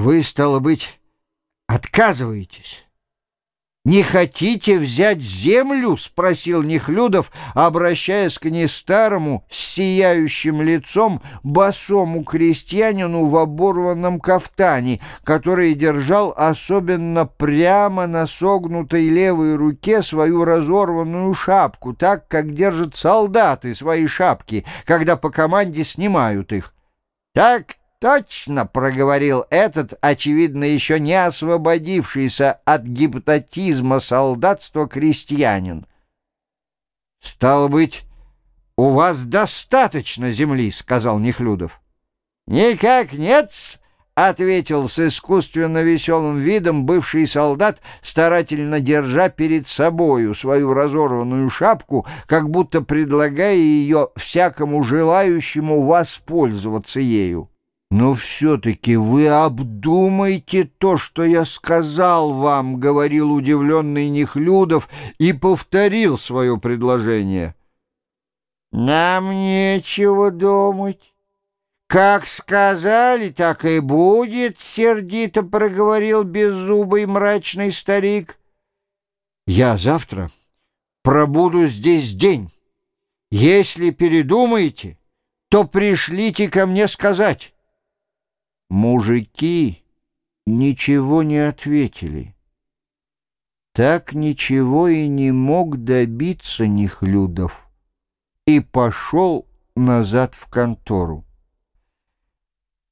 Вы, стало быть, отказываетесь? «Не хотите взять землю?» — спросил Нехлюдов, обращаясь к нестарому, с сияющим лицом, босому крестьянину в оборванном кафтане, который держал особенно прямо на согнутой левой руке свою разорванную шапку, так, как держат солдаты свои шапки, когда по команде снимают их. «Так «Точно!» — проговорил этот, очевидно, еще не освободившийся от гипнотизма солдатства крестьянин. «Стало быть, у вас достаточно земли», — сказал Нехлюдов. «Никак нет ответил с искусственно веселым видом бывший солдат, старательно держа перед собою свою разорванную шапку, как будто предлагая ее всякому желающему воспользоваться ею. «Но все-таки вы обдумайте то, что я сказал вам», — говорил удивленный Нехлюдов и повторил свое предложение. «Нам нечего думать. Как сказали, так и будет», — сердито проговорил беззубый мрачный старик. «Я завтра пробуду здесь день. Если передумаете, то пришлите ко мне сказать». Мужики ничего не ответили. Так ничего и не мог добиться Нехлюдов и пошел назад в контору.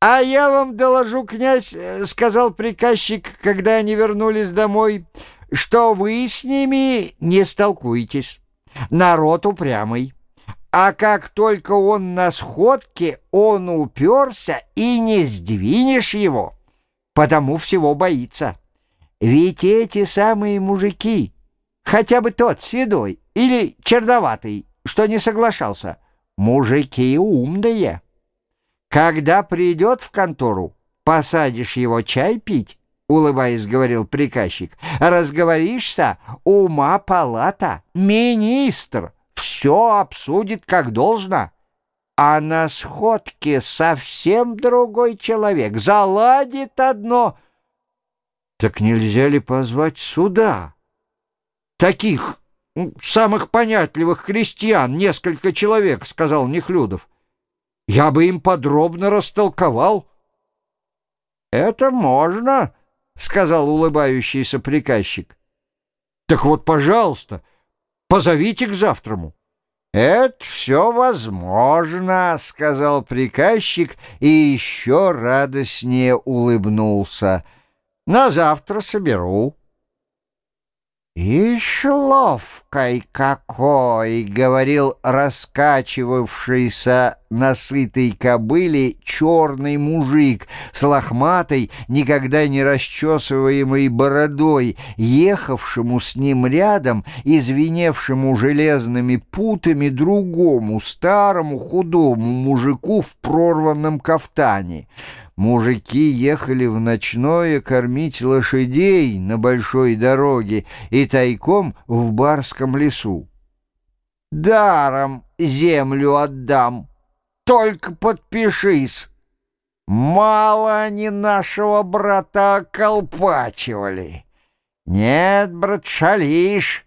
«А я вам доложу, князь, — сказал приказчик, когда они вернулись домой, — что вы с ними не столкуетесь. Народ упрямый». А как только он на сходке, он уперся, и не сдвинешь его, потому всего боится. Ведь эти самые мужики, хотя бы тот седой или черноватый, что не соглашался, мужики умные. Когда придет в контору, посадишь его чай пить, улыбаясь, говорил приказчик, разговоришься, ума палата, министр — все обсудит как должно. А на сходке совсем другой человек, заладит одно. Так нельзя ли позвать сюда? Таких самых понятливых крестьян, несколько человек, сказал Нехлюдов. Я бы им подробно растолковал. Это можно, сказал улыбающийся приказчик. Так вот, пожалуйста, — Позовите к завтраму. «Это все возможно», — сказал приказчик и еще радостнее улыбнулся. «На завтра соберу». «Ишь ловкой какой!» — говорил раскачивавшийся на сытой кобыле черный мужик с лохматой, никогда не расчесываемой бородой, ехавшему с ним рядом и звеневшему железными путами другому старому худому мужику в прорванном кафтане. Мужики ехали в ночное кормить лошадей на большой дороге и тайком в барском лесу. «Даром землю отдам, только подпишись». Мало они нашего брата околпачивали. Нет, брат, шалишь.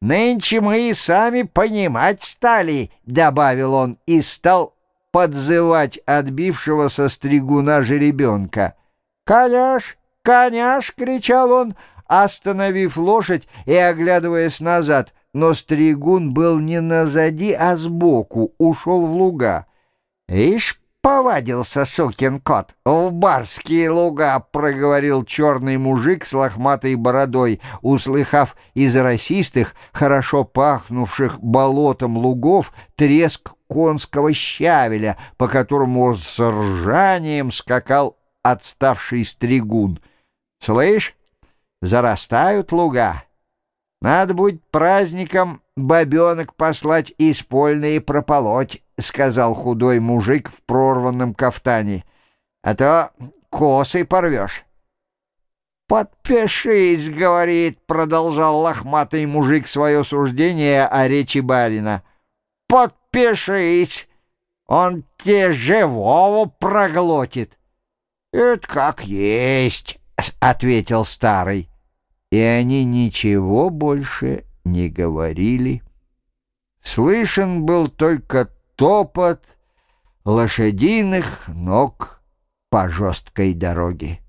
Нынче мы и сами понимать стали, — добавил он и стал подзывать отбившегося стригуна жеребенка. «Коняш! Коняш!» — кричал он, остановив лошадь и оглядываясь назад, но стригун был не назади, а сбоку, ушел в луга. «Ишь, повадился сукин кот в барские луга», — проговорил черный мужик с лохматой бородой, услыхав из расистых, хорошо пахнувших болотом лугов треск конского щавеля, по которому с ржанием скакал отставший стригун. «Слышь, зарастают луга. Надо будет праздником бабенок послать испольные прополоть», — сказал худой мужик в прорванном кафтане. «А то косы порвешь». «Подпишись», — говорит, — продолжал лохматый мужик свое суждение о речи барина. «Подпишись, он те живого проглотит». «Это как есть», — ответил старый. И они ничего больше не говорили. Слышен был только топот лошадиных ног по жесткой дороге.